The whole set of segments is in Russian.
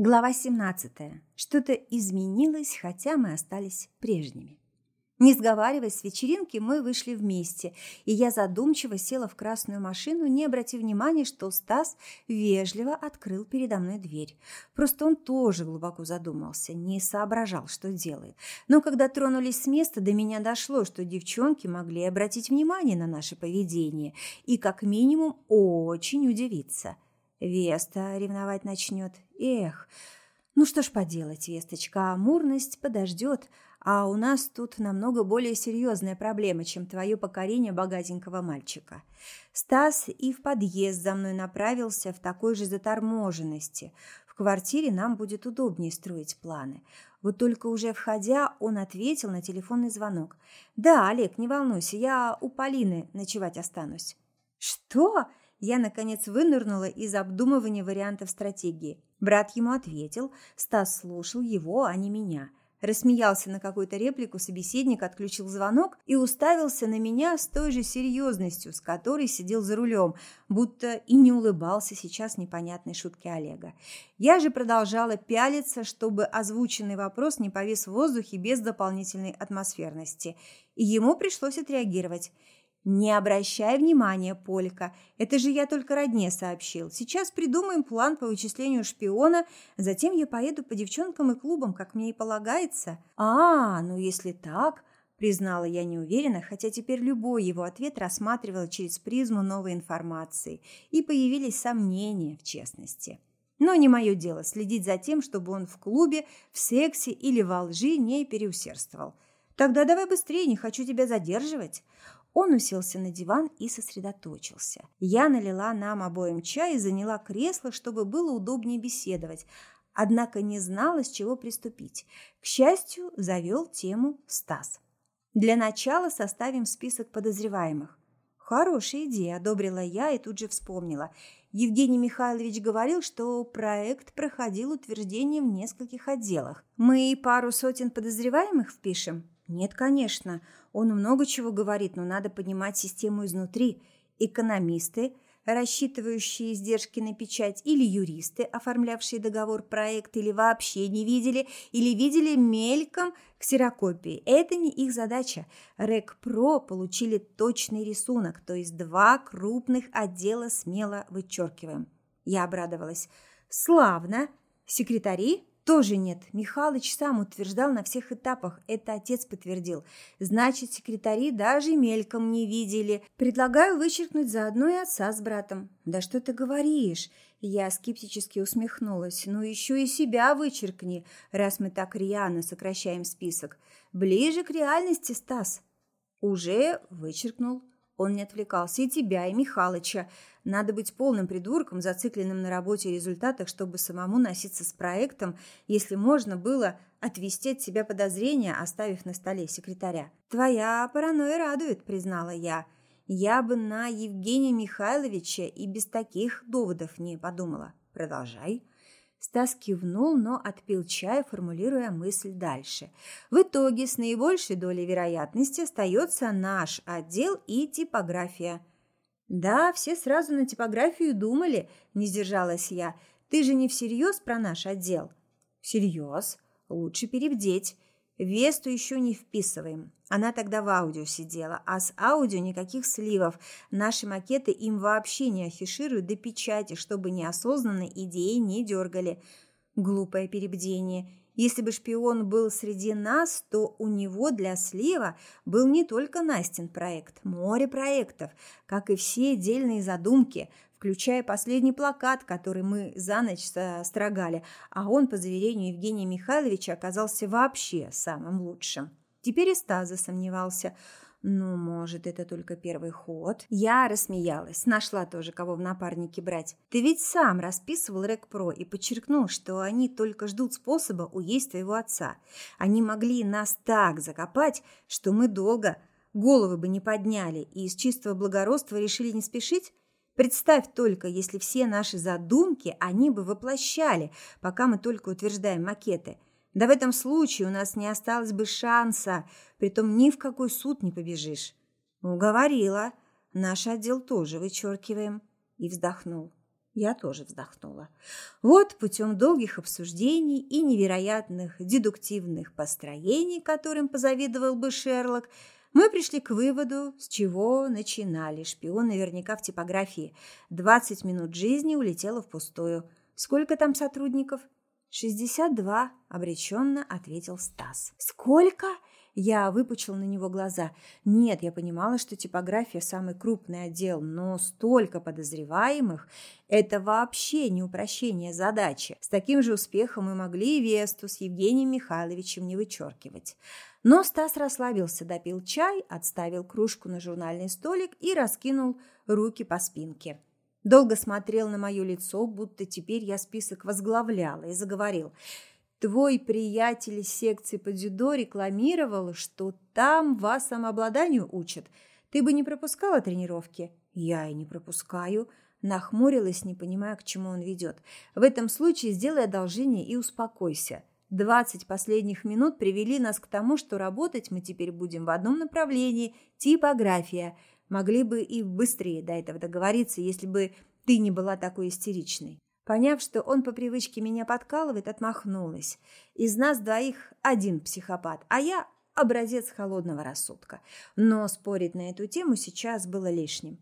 Глава 17. Что-то изменилось, хотя мы остались прежними. Не сговариваясь с вечеринки, мы вышли вместе, и я задумчиво села в красную машину, не обратив внимания, что Стас вежливо открыл передо мной дверь. Просто он тоже глубоко задумался, не соображал, что делает. Но когда тронулись с места, до меня дошло, что девчонки могли обратить внимание на наше поведение и, как минимум, очень удивиться – Веста ревновать начнет. Эх, ну что ж поделать, Весточка, амурность подождет, а у нас тут намного более серьезная проблема, чем твое покорение богатенького мальчика. Стас и в подъезд за мной направился в такой же заторможенности. В квартире нам будет удобнее строить планы. Вот только уже входя, он ответил на телефонный звонок. «Да, Олег, не волнуйся, я у Полины ночевать останусь». «Что?» я, наконец, вынырнула из обдумывания вариантов стратегии. Брат ему ответил, Стас слушал его, а не меня. Рассмеялся на какую-то реплику, собеседник отключил звонок и уставился на меня с той же серьезностью, с которой сидел за рулем, будто и не улыбался сейчас непонятной шутке Олега. Я же продолжала пялиться, чтобы озвученный вопрос не повис в воздухе без дополнительной атмосферности. И ему пришлось отреагировать – «Не обращай внимания, Полька. Это же я только родне сообщил. Сейчас придумаем план по вычислению шпиона, затем я поеду по девчонкам и клубам, как мне и полагается». «А, ну если так...» признала я неуверенно, хотя теперь любой его ответ рассматривала через призму новой информации, и появились сомнения в честности. Но не мое дело следить за тем, чтобы он в клубе, в сексе или во лжи не переусердствовал. Тогда давай быстрее, не хочу тебя задерживать. Он уселся на диван и сосредоточился. Я налила нам обоим чай и заняла кресло, чтобы было удобнее беседовать, однако не знала, с чего приступить. К счастью, завел тему Стас. Для начала составим список подозреваемых. Хорошая идея, одобрила я и тут же вспомнила. Евгений Михайлович говорил, что проект проходил утверждение в нескольких отделах. Мы пару сотен подозреваемых впишем? Нет, конечно. Он много чего говорит, но надо понимать систему изнутри. Экономисты, рассчитывающие издержки на печать, или юристы, оформлявшие договор проект, или вообще не видели, или видели мельком ксерокопии. Это не их задача. РЭК-ПРО получили точный рисунок, то есть два крупных отдела смело вычеркиваем. Я обрадовалась. Славно. Секретари? Тоже нет. Михалыч сам утверждал на всех этапах. Это отец подтвердил. Значит, секретари даже мельком не видели. Предлагаю вычеркнуть заодно и отца с братом. Да что ты говоришь? Я скептически усмехнулась. Ну еще и себя вычеркни, раз мы так рьяно сокращаем список. Ближе к реальности, Стас. Уже вычеркнул. Он не отвлекался и тебя, и Михалыча. Надо быть полным придурком, зацикленным на работе и результатах, чтобы самому носиться с проектом, если можно было отвести от себя подозрения, оставив на столе секретаря. «Твоя паранойя радует», — признала я. «Я бы на Евгения Михайловича и без таких доводов не подумала. Продолжай». Стас кивнул, но отпил чай, формулируя мысль дальше. В итоге с наибольшей долей вероятности остается наш отдел и типография. Да, все сразу на типографию думали, не сдержалась я. Ты же не всерьез про наш отдел? Всерьез. Лучше перебдеть. Весту еще не вписываем. Она тогда в аудио сидела, а с аудио никаких сливов. Наши макеты им вообще не афишируют до печати, чтобы неосознанно идеи не дергали. Глупое перебдение. Если бы шпион был среди нас, то у него для слива был не только Настин проект, море проектов, как и все отдельные задумки, включая последний плакат, который мы за ночь строгали, а он, по заверению Евгения Михайловича, оказался вообще самым лучшим. Теперь и Стас засомневался – ну, может, это только первый ход. Я рассмеялась, нашла тоже, кого в напарнике брать. Ты ведь сам расписывал Рекпро и подчеркнул, что они только ждут способа уесть твоего отца. Они могли нас так закопать, что мы долго головы бы не подняли и из чистого благородства решили не спешить. Представь только, если все наши задумки они бы воплощали, пока мы только утверждаем макеты – да в этом случае у нас не осталось бы шанса, притом ни в какой суд не побежишь. Уговорила. Наш отдел тоже вычеркиваем. И вздохнул. Я тоже вздохнула. Вот путем долгих обсуждений и невероятных дедуктивных построений, которым позавидовал бы Шерлок, мы пришли к выводу, с чего начинали. Шпион наверняка в типографии. 20 минут жизни улетело впустую. Сколько там сотрудников? «Шестьдесят два», – обреченно ответил Стас. «Сколько?» Я выпучил на него глаза. Нет, я понимала, что типография – самый крупный отдел, но столько подозреваемых – это вообще не упрощение задачи. С таким же успехом мы могли и Весту с Евгением Михайловичем не вычеркивать. Но Стас расслабился, допил чай, отставил кружку на журнальный столик и раскинул руки по спинке. Долго смотрел на мое лицо, будто теперь я список возглавляла, и заговорил – Твой приятель из секции по дзюдо рекламировал, что там вас самообладанию учат. Ты бы не пропускала тренировки? Я и не пропускаю. Нахмурилась, не понимая, к чему он ведет. В этом случае сделай одолжение и успокойся. Двадцать последних минут привели нас к тому, что работать мы теперь будем в одном направлении – типография. Могли бы и быстрее до этого договориться, если бы ты не была такой истеричной. Поняв, что он по привычке меня подкалывает, отмахнулась. Из нас двоих один психопат, а я образец холодного рассудка. Но спорить на эту тему сейчас было лишним.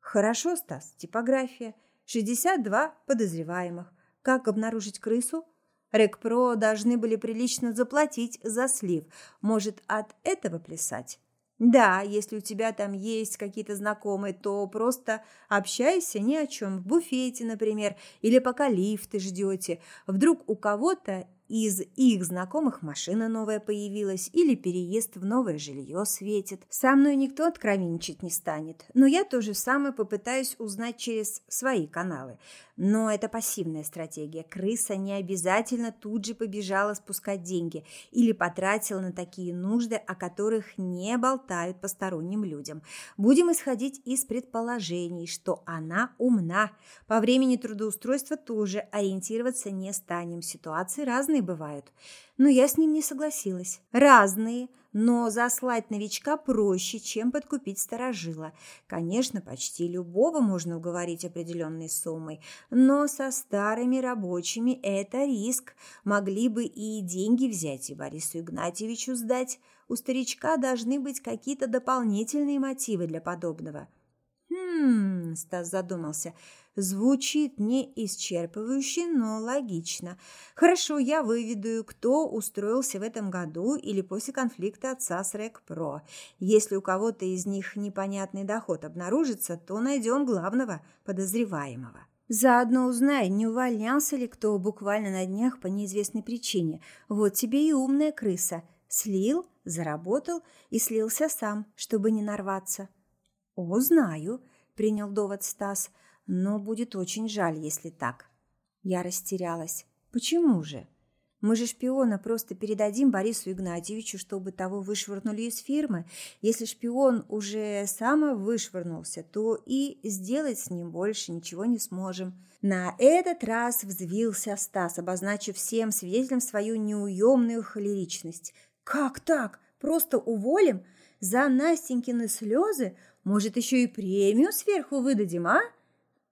Хорошо, Стас, типография. 62 подозреваемых. Как обнаружить крысу? Рекпро должны были прилично заплатить за слив. Может, от этого плясать? Да, если у тебя там есть какие-то знакомые, то просто общайся ни о чем. В буфете, например, или пока лифты ждете. Вдруг у кого-то из их знакомых машина новая появилась или переезд в новое жилье светит. Со мной никто откровенничать не станет, но я тоже самое попытаюсь узнать через свои каналы. Но это пассивная стратегия. Крыса не обязательно тут же побежала спускать деньги или потратила на такие нужды, о которых не болтают посторонним людям. Будем исходить из предположений, что она умна. По времени трудоустройства тоже ориентироваться не станем. Ситуации разные бывают. Но я с ним не согласилась. Разные – но заслать новичка проще, чем подкупить старожила. Конечно, почти любого можно уговорить определенной суммой, но со старыми рабочими это риск. Могли бы и деньги взять, и Борису Игнатьевичу сдать. У старичка должны быть какие-то дополнительные мотивы для подобного. «Хм...» – Стас задумался – Звучит не исчерпывающе, но логично. Хорошо, я выведу, кто устроился в этом году или после конфликта отца с Рекпро. Если у кого-то из них непонятный доход обнаружится, то найдем главного подозреваемого. Заодно узнай, не увольнялся ли кто буквально на днях по неизвестной причине. Вот тебе и умная крыса. Слил, заработал и слился сам, чтобы не нарваться. «Узнаю», — принял довод Стас, — но будет очень жаль, если так. Я растерялась. Почему же? Мы же шпиона просто передадим Борису Игнатьевичу, чтобы того вышвырнули из фирмы. Если шпион уже сам вышвырнулся, то и сделать с ним больше ничего не сможем. На этот раз взвился Стас, обозначив всем свидетелям свою неуемную холеричность. «Как так? Просто уволим? За Настенькины слезы? Может, еще и премию сверху выдадим, а?»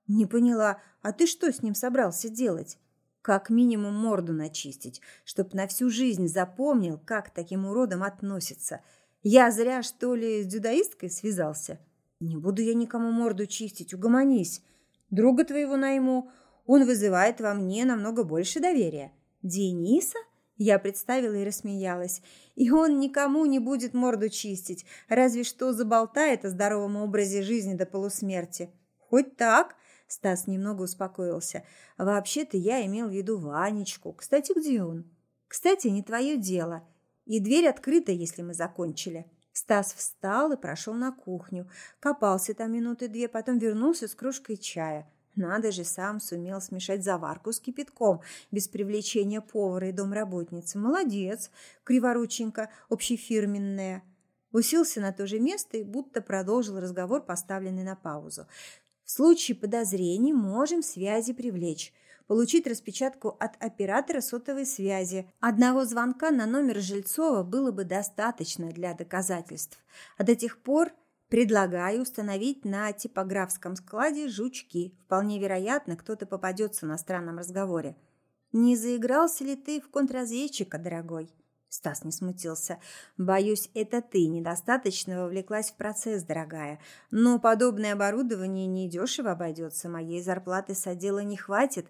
«Не поняла, а ты что с ним собрался делать?» «Как минимум морду начистить, чтоб на всю жизнь запомнил, как таким уродом относится. Я зря, что ли, с дзюдоисткой связался?» «Не буду я никому морду чистить, угомонись. Друга твоего найму, он вызывает во мне намного больше доверия». «Дениса?» Я представила и рассмеялась. И он никому не будет морду чистить, разве что заболтает о здоровом образе жизни до полусмерти. Хоть так, Стас немного успокоился. «Вообще-то я имел в виду Ванечку. Кстати, где он?» «Кстати, не твое дело. И дверь открыта, если мы закончили». Стас встал и прошел на кухню. Копался там минуты две, потом вернулся с кружкой чая. Надо же, сам сумел смешать заварку с кипятком без привлечения повара и домработницы. Молодец, криворученько, общефирменная. Уселся на то же место и будто продолжил разговор, поставленный на паузу. В случае подозрений можем связи привлечь. Получить распечатку от оператора сотовой связи. Одного звонка на номер Жильцова было бы достаточно для доказательств. А до тех пор Предлагаю установить на типографском складе жучки. Вполне вероятно, кто-то попадется на странном разговоре. Не заигрался ли ты в контрразведчика, дорогой? Стас не смутился. Боюсь, это ты недостаточно вовлеклась в процесс, дорогая. Но подобное оборудование недешево обойдется. Моей зарплаты с отдела не хватит,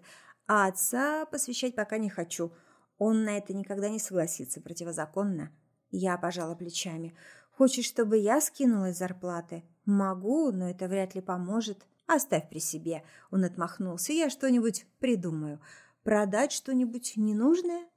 а отца посвящать пока не хочу. Он на это никогда не согласится, противозаконно. Я пожала плечами. Хочешь, чтобы я скинула зарплаты? Могу, но это вряд ли поможет. Оставь при себе. Он отмахнулся. Я что-нибудь придумаю. Продать что-нибудь ненужное?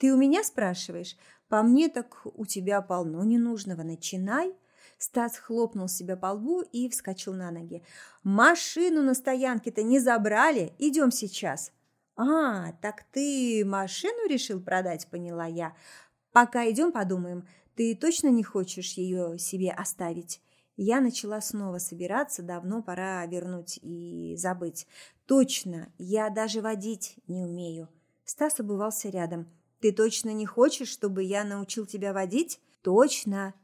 Ты у меня спрашиваешь? По мне так у тебя полно ненужного. Начинай. Стас хлопнул себя по лбу и вскочил на ноги. Машину на стоянке-то не забрали. Идем сейчас. А, так ты машину решил продать, поняла я. Пока идем подумаем. Ты точно не хочешь ее себе оставить? Я начала снова собираться, давно пора вернуть и забыть. Точно, я даже водить не умею. Стас обывался рядом. Ты точно не хочешь, чтобы я научил тебя водить? Точно.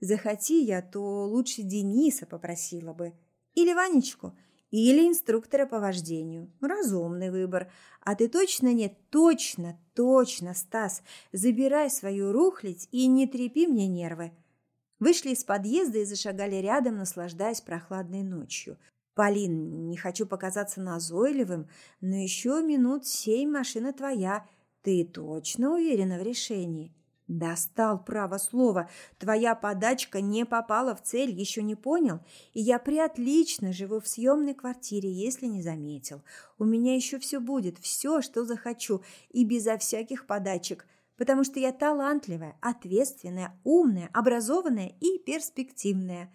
Захоти я, то лучше Дениса попросила бы. Или Ванечку, или инструктора по вождению. Разумный выбор. А ты точно нет? Точно, точно, Стас. Забирай свою рухлядь и не трепи мне нервы. Вышли из подъезда и зашагали рядом, наслаждаясь прохладной ночью. Полин, не хочу показаться назойливым, но еще минут семь машина твоя – ты точно уверена в решении? Достал право слова. Твоя подачка не попала в цель, еще не понял? И я приотлично живу в съемной квартире, если не заметил. У меня еще все будет, все, что захочу, и безо всяких подачек, потому что я талантливая, ответственная, умная, образованная и перспективная.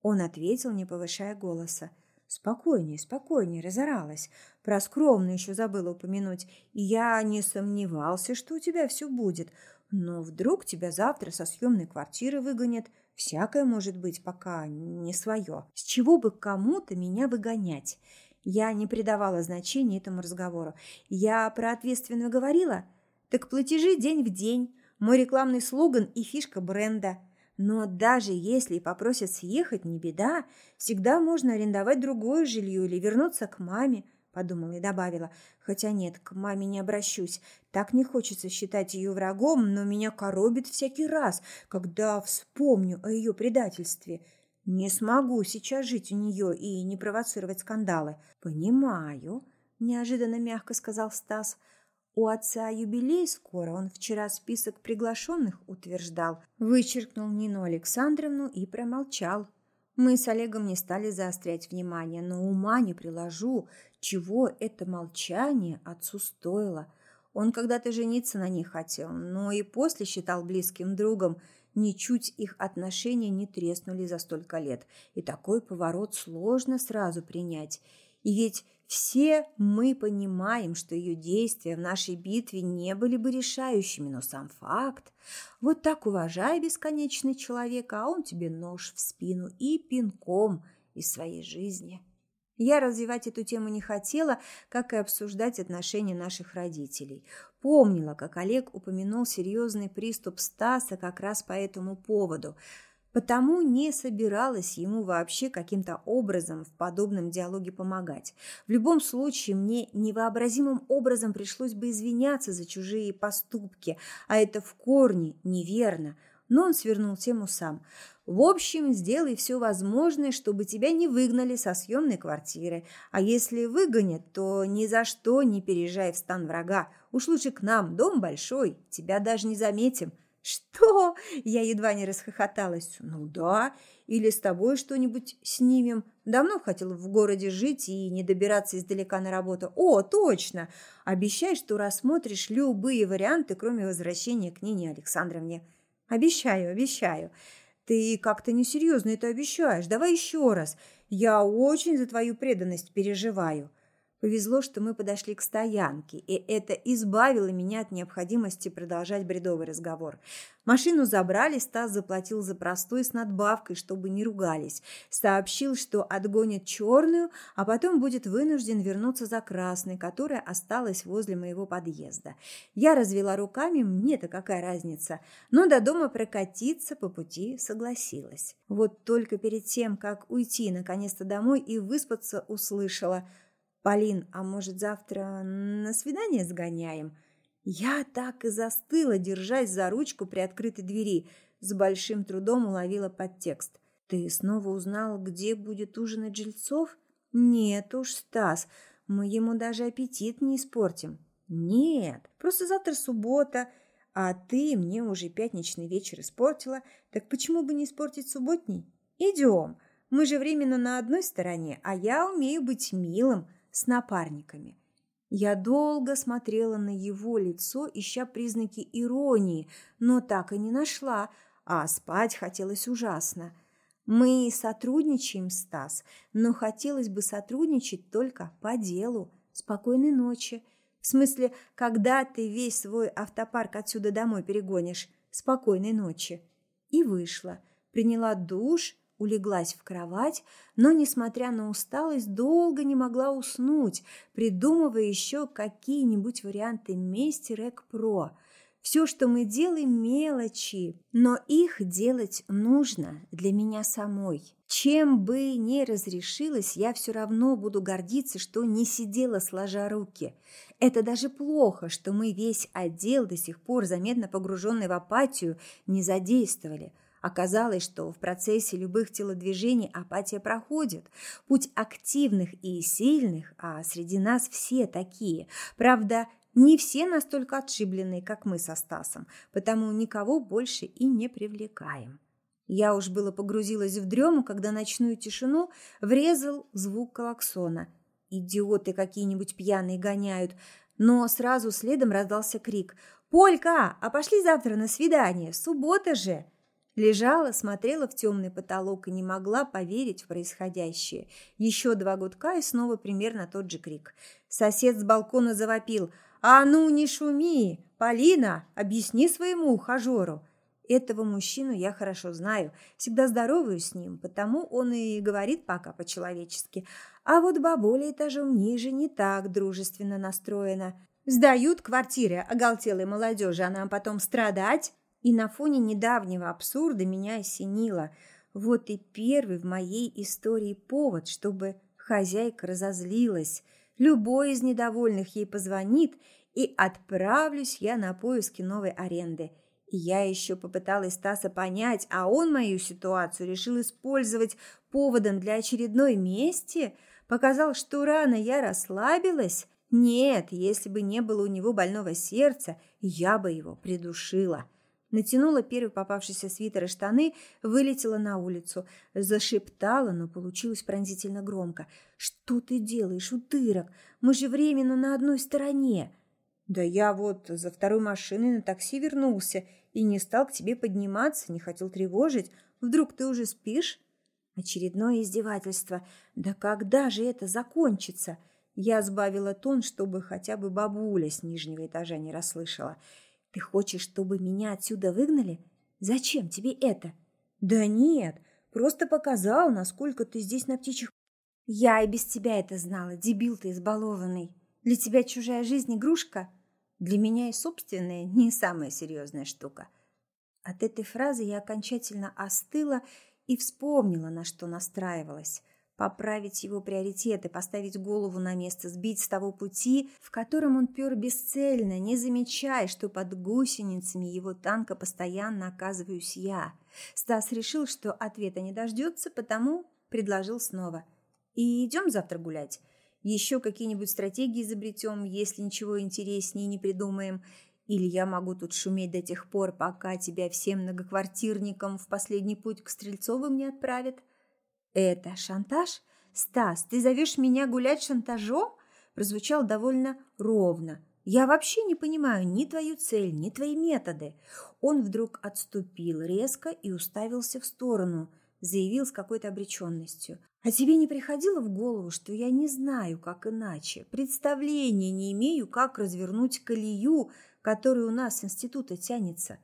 Он ответил, не повышая голоса. Спокойнее, спокойнее, разоралась. Про скромную еще забыла упомянуть. И я не сомневался, что у тебя все будет. Но вдруг тебя завтра со съемной квартиры выгонят. Всякое может быть, пока не свое. С чего бы кому-то меня выгонять? Я не придавала значения этому разговору. Я про ответственно говорила? Так платежи день в день. Мой рекламный слоган и фишка бренда – но даже если попросят съехать, не беда. Всегда можно арендовать другое жилье или вернуться к маме, подумала и добавила. Хотя нет, к маме не обращусь. Так не хочется считать ее врагом, но меня коробит всякий раз, когда вспомню о ее предательстве. Не смогу сейчас жить у нее и не провоцировать скандалы. Понимаю, неожиданно мягко сказал Стас. У отца юбилей скоро, он вчера список приглашенных утверждал. Вычеркнул Нину Александровну и промолчал. Мы с Олегом не стали заострять внимание, но ума не приложу, чего это молчание отцу стоило. Он когда-то жениться на ней хотел, но и после считал близким другом. Ничуть их отношения не треснули за столько лет. И такой поворот сложно сразу принять. И ведь все мы понимаем, что ее действия в нашей битве не были бы решающими, но сам факт. Вот так уважай бесконечный человека, а он тебе нож в спину и пинком из своей жизни. Я развивать эту тему не хотела, как и обсуждать отношения наших родителей. Помнила, как Олег упомянул серьезный приступ Стаса как раз по этому поводу – Потому не собиралась ему вообще каким-то образом в подобном диалоге помогать. В любом случае, мне невообразимым образом пришлось бы извиняться за чужие поступки, а это в корне неверно. Но он свернул тему сам. В общем, сделай все возможное, чтобы тебя не выгнали со съемной квартиры. А если выгонят, то ни за что не переезжай в стан врага. Уж лучше к нам, дом большой, тебя даже не заметим. «Что?» – я едва не расхохоталась. «Ну да, или с тобой что-нибудь снимем. Давно хотел в городе жить и не добираться издалека на работу. О, точно! Обещай, что рассмотришь любые варианты, кроме возвращения к Нине Александровне». «Обещаю, обещаю». «Ты как-то несерьезно это обещаешь. Давай еще раз. Я очень за твою преданность переживаю». Повезло, что мы подошли к стоянке, и это избавило меня от необходимости продолжать бредовый разговор. Машину забрали, Стас заплатил за простой с надбавкой, чтобы не ругались. Сообщил, что отгонит черную, а потом будет вынужден вернуться за красной, которая осталась возле моего подъезда. Я развела руками, мне-то какая разница, но до дома прокатиться по пути согласилась. Вот только перед тем, как уйти наконец-то домой и выспаться, услышала – «Полин, а может, завтра на свидание сгоняем?» Я так и застыла, держась за ручку при открытой двери. С большим трудом уловила подтекст. «Ты снова узнал, где будет ужинать жильцов?» «Нет уж, Стас, мы ему даже аппетит не испортим». «Нет, просто завтра суббота, а ты мне уже пятничный вечер испортила, так почему бы не испортить субботний? Идем, мы же временно на одной стороне, а я умею быть милым» с напарниками. Я долго смотрела на его лицо, ища признаки иронии, но так и не нашла, а спать хотелось ужасно. Мы сотрудничаем, Стас, но хотелось бы сотрудничать только по делу. Спокойной ночи. В смысле, когда ты весь свой автопарк отсюда домой перегонишь. Спокойной ночи. И вышла. Приняла душ, улеглась в кровать, но, несмотря на усталость, долго не могла уснуть, придумывая еще какие-нибудь варианты мести Рек Про. Все, что мы делаем, мелочи, но их делать нужно для меня самой. Чем бы ни разрешилось, я все равно буду гордиться, что не сидела сложа руки. Это даже плохо, что мы весь отдел до сих пор, заметно погруженный в апатию, не задействовали – Оказалось, что в процессе любых телодвижений апатия проходит. Путь активных и сильных, а среди нас все такие. Правда, не все настолько отшибленные, как мы со Стасом, потому никого больше и не привлекаем. Я уж было погрузилась в дрему, когда ночную тишину врезал звук колоксона. Идиоты какие-нибудь пьяные гоняют, но сразу следом раздался крик «Полька, а пошли завтра на свидание, суббота же!» Лежала, смотрела в темный потолок и не могла поверить в происходящее. Еще два гудка и снова примерно тот же крик. Сосед с балкона завопил. «А ну, не шуми! Полина, объясни своему ухажеру!» Этого мужчину я хорошо знаю, всегда здороваюсь с ним, потому он и говорит пока по-человечески. А вот бабуля этажом ниже не так дружественно настроена. Сдают квартиры оголтелой молодежи, а нам потом страдать? И на фоне недавнего абсурда меня осенило. Вот и первый в моей истории повод, чтобы хозяйка разозлилась. Любой из недовольных ей позвонит, и отправлюсь я на поиски новой аренды. И я еще попыталась Стаса понять, а он мою ситуацию решил использовать поводом для очередной мести, показал, что рано я расслабилась. Нет, если бы не было у него больного сердца, я бы его придушила натянула первый попавшийся свитер и штаны, вылетела на улицу, зашептала, но получилось пронзительно громко. «Что ты делаешь, утырок? Мы же временно на одной стороне!» «Да я вот за второй машиной на такси вернулся и не стал к тебе подниматься, не хотел тревожить. Вдруг ты уже спишь?» Очередное издевательство. «Да когда же это закончится?» Я сбавила тон, чтобы хотя бы бабуля с нижнего этажа не расслышала. Ты хочешь, чтобы меня отсюда выгнали? Зачем тебе это? Да нет, просто показал, насколько ты здесь на птичьих... Я и без тебя это знала, дебил ты избалованный. Для тебя чужая жизнь игрушка? Для меня и собственная не самая серьезная штука. От этой фразы я окончательно остыла и вспомнила, на что настраивалась поправить его приоритеты, поставить голову на место, сбить с того пути, в котором он пер бесцельно, не замечая, что под гусеницами его танка постоянно оказываюсь я. Стас решил, что ответа не дождется, потому предложил снова. «И идем завтра гулять? Еще какие-нибудь стратегии изобретем, если ничего интереснее не придумаем. Или я могу тут шуметь до тех пор, пока тебя всем многоквартирникам в последний путь к Стрельцовым не отправят?» «Это шантаж? Стас, ты зовешь меня гулять шантажом?» Прозвучал довольно ровно. «Я вообще не понимаю ни твою цель, ни твои методы». Он вдруг отступил резко и уставился в сторону, заявил с какой-то обреченностью. А тебе не приходило в голову, что я не знаю, как иначе, представления не имею, как развернуть колею, которая у нас с института тянется?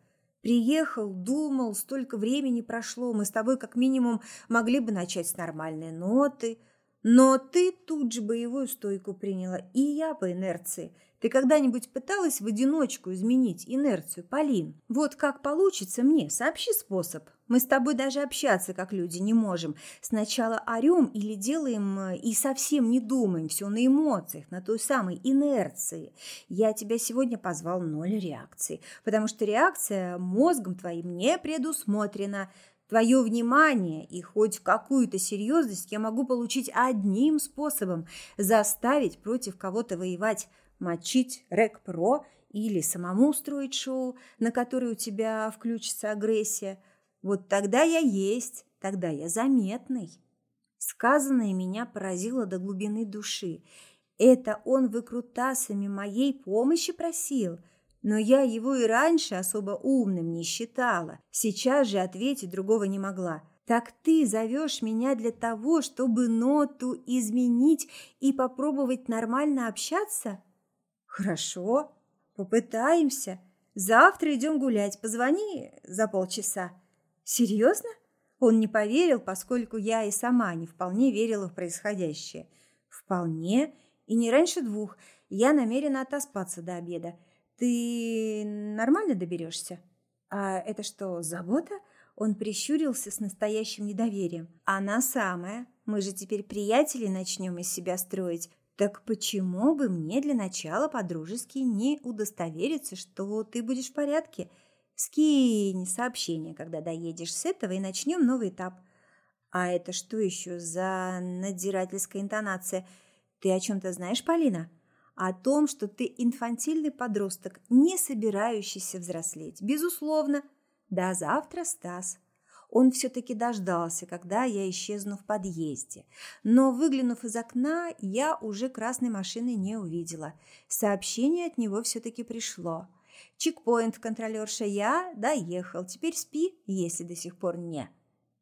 Приехал, думал, столько времени прошло, мы с тобой как минимум могли бы начать с нормальной ноты, но ты тут же боевую стойку приняла, и я по инерции – ты когда-нибудь пыталась в одиночку изменить инерцию, Полин? Вот как получится мне, сообщи способ. Мы с тобой даже общаться как люди не можем. Сначала орем или делаем э, и совсем не думаем, все на эмоциях, на той самой инерции. Я тебя сегодня позвал ноль реакции, потому что реакция мозгом твоим не предусмотрена. Твое внимание и хоть какую-то серьезность я могу получить одним способом – заставить против кого-то воевать – мочить Рек-Про или самому устроить шоу, на которое у тебя включится агрессия. Вот тогда я есть, тогда я заметный. Сказанное меня поразило до глубины души. Это он выкрутасами моей помощи просил, но я его и раньше особо умным не считала. Сейчас же ответить другого не могла. Так ты зовешь меня для того, чтобы ноту изменить и попробовать нормально общаться? Хорошо, попытаемся. Завтра идем гулять. Позвони за полчаса. Серьезно? Он не поверил, поскольку я и сама не вполне верила в происходящее. Вполне. И не раньше двух. Я намерена отоспаться до обеда. Ты нормально доберешься? А это что, забота? Он прищурился с настоящим недоверием. Она самая. Мы же теперь приятели начнем из себя строить. Так почему бы мне для начала по-дружески не удостовериться, что ты будешь в порядке? Скинь сообщение, когда доедешь с этого, и начнем новый этап. А это что еще за надзирательская интонация? Ты о чем-то знаешь, Полина? О том, что ты инфантильный подросток, не собирающийся взрослеть. Безусловно. До завтра, Стас. Он все-таки дождался, когда я исчезну в подъезде. Но, выглянув из окна, я уже красной машины не увидела. Сообщение от него все-таки пришло. Чекпоинт, контролерша, я доехал. Теперь спи, если до сих пор не.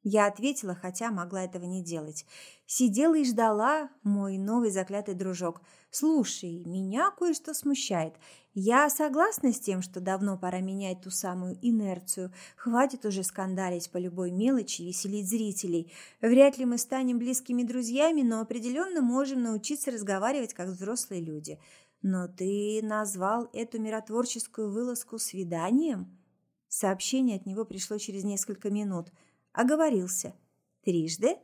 Я ответила, хотя могла этого не делать. Сидела и ждала мой новый заклятый дружок. «Слушай, меня кое-что смущает. Я согласна с тем, что давно пора менять ту самую инерцию. Хватит уже скандалить по любой мелочи и веселить зрителей. Вряд ли мы станем близкими друзьями, но определенно можем научиться разговаривать как взрослые люди. Но ты назвал эту миротворческую вылазку свиданием?» Сообщение от него пришло через несколько минут – Оговорился. Трижды?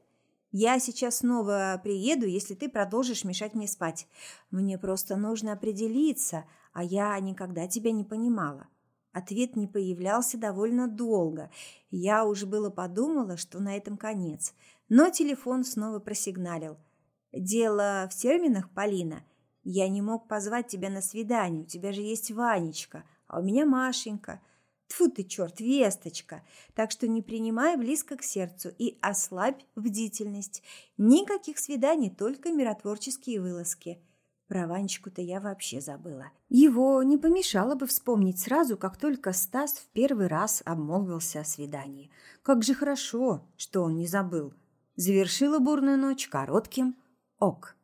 Я сейчас снова приеду, если ты продолжишь мешать мне спать. Мне просто нужно определиться, а я никогда тебя не понимала. Ответ не появлялся довольно долго. Я уже было подумала, что на этом конец. Но телефон снова просигналил. «Дело в терминах, Полина. Я не мог позвать тебя на свидание, у тебя же есть Ванечка, а у меня Машенька. Тфу ты, черт, весточка. Так что не принимай близко к сердцу и ослабь бдительность. Никаких свиданий, только миротворческие вылазки. Про Ванечку-то я вообще забыла. Его не помешало бы вспомнить сразу, как только Стас в первый раз обмолвился о свидании. Как же хорошо, что он не забыл. Завершила бурную ночь коротким «ок».